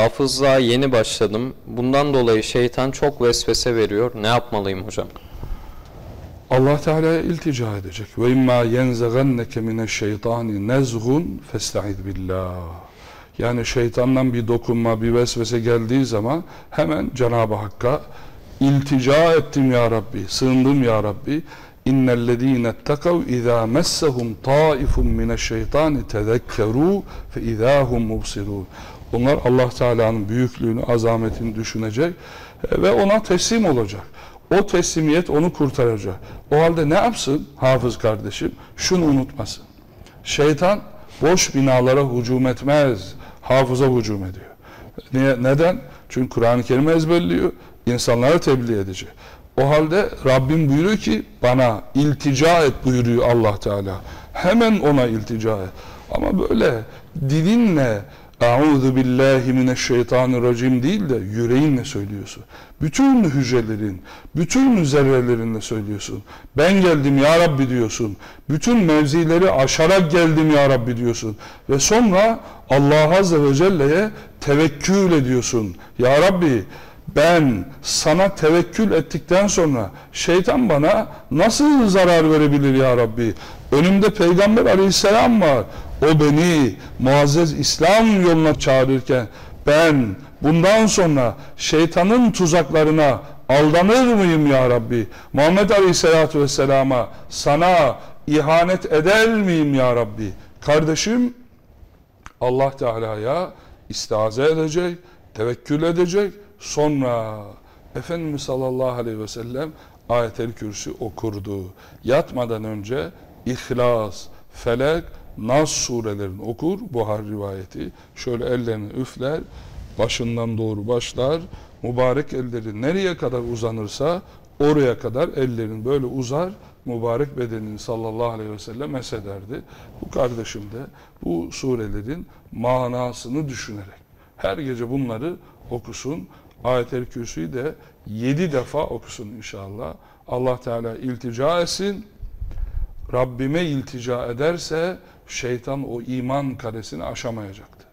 Hafızlığa yeni başladım. Bundan dolayı şeytan çok vesvese veriyor. Ne yapmalıyım hocam? Allah Teala'ya iltica edecek. Ve imma yenzaganneke mineşşeytani nezgun festaiz billah. Yani şeytandan bir dokunma, bir vesvese geldiği zaman hemen Cenab-ı Hakk'a iltica ettim ya Rabbi, sığındım ya Rabbi. İnnellezîne ettekav izâ messehum taifun mineşşeytani tezekkerû fe izâhum mubsirûn. Onlar Allah Teala'nın büyüklüğünü, azametini düşünecek e, ve ona teslim olacak. O teslimiyet onu kurtaracak. O halde ne yapsın hafız kardeşim? Şunu unutmasın. Şeytan boş binalara hücum etmez. Hafıza hücum ediyor. Niye? Neden? Çünkü Kur'an-ı Kerim'i ezberliyor. insanlara tebliğ edecek. O halde Rabbim buyuruyor ki bana iltica et buyuruyor Allah Teala. Hemen ona iltica et. Ama böyle dilinle Euzu billahi mineşşeytanirracim değil de yüreğinle söylüyorsun. Bütün hücrelerin, bütün zerrelerinle söylüyorsun. Ben geldim ya Rabbi diyorsun. Bütün mevzileri aşarak geldim ya Rabbi diyorsun. Ve sonra Allah Azze ve Celle'ye tevekkül ediyorsun. Ya Rabbi ben sana tevekkül ettikten sonra şeytan bana nasıl zarar verebilir ya Rabbi? Önümde Peygamber aleyhisselam var. O beni muazzez İslam yoluna çağırırken ben bundan sonra şeytanın tuzaklarına aldanır mıyım ya Rabbi? Muhammed Aleyhisselatü Vesselam'a sana ihanet eder miyim ya Rabbi? Kardeşim Allah Teala'ya istiaze edecek, tevekkül edecek. Sonra Efendimiz sallallahu aleyhi ve sellem ayet-el kürsü okurdu. Yatmadan önce İhlas, Felek, Nas surelerini okur. Buhar rivayeti. Şöyle ellerini üfler. Başından doğru başlar. Mübarek elleri nereye kadar uzanırsa oraya kadar ellerin böyle uzar. Mübarek bedenini sallallahu aleyhi ve sellem mesederdi. Bu kardeşim de bu surelerin manasını düşünerek her gece bunları okusun. Ayet-el Kürsü'yü de yedi defa okusun inşallah. Allah Teala iltica etsin. Rabbime iltica ederse şeytan o iman karesini aşamayacaktır.